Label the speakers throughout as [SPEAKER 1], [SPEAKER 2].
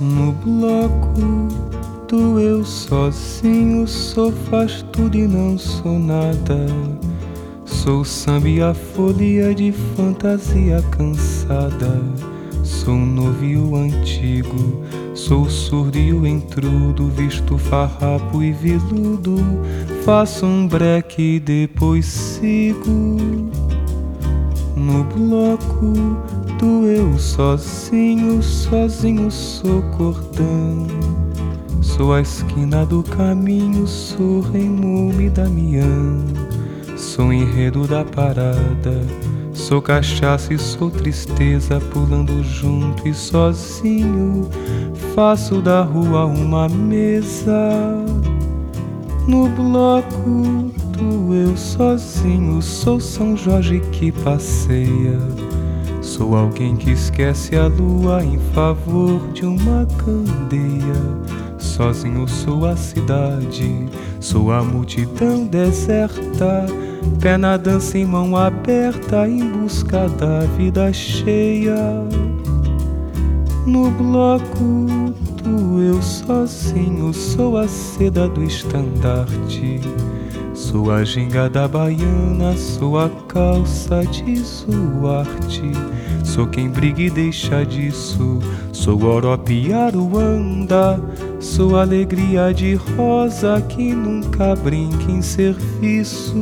[SPEAKER 1] No bloco do eu sozinho sou faz tudo e não sou nada. Sou samba e a folia de fantasia cansada. Sou novo e o antigo, sou surdo e o intrudo, visto farrapo e viludo. Faço um breque e depois sigo no bloco do eu sozinho, sozinho sou cordão. Sou a esquina do caminho, sou Raimundo e Damião. Sou enredo da parada, sou cachaça e sou tristeza, pulando junto e sozinho. Faço da rua uma mesa no bloco do eu sozinho. Sou São Jorge que passeia. Sou alguém que esquece a lua em favor de uma candeia. Sozinho sou a cidade, sou a multidão deserta. Pé na dança em mão aberta em busca da vida cheia. No bloco do eu sozinho, sou a seda do estandarte. Sou a ginga da baiana, sou a calça de suarte. Sou quem briga e deixa disso. Sou Orope Aruanda. Sou alegria de rosa que nunca brinca em serviço.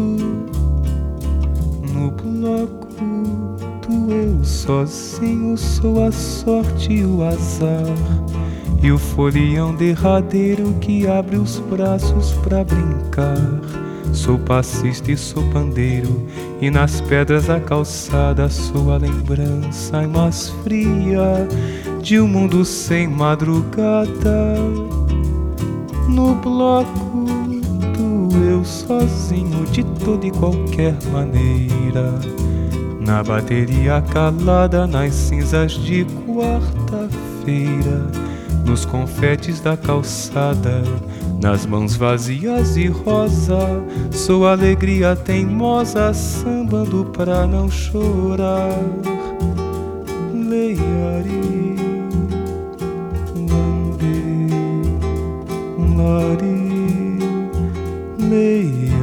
[SPEAKER 1] No bloco do eu sozinho, sou a sorte e o azar. E o folião derradeiro que abre os braços pra brincar. Sou passista e sou pandeiro, e nas pedras da calçada sou a lembrança mais fria de um mundo sem madrugada. No bloco do eu sozinho, de toda e qualquer maneira. Na bateria calada, nas cinzas de quarta-feira, nos confetes da calçada, nas mãos vazias e rosa, sou alegria teimosa, sambando pra não chorar. Leiari, lambe, lari, leiari.